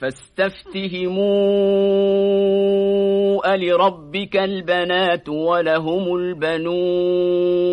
فاستفتهموا ألربك البنات ولهم البنون